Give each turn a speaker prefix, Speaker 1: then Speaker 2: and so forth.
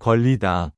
Speaker 1: 걸리다.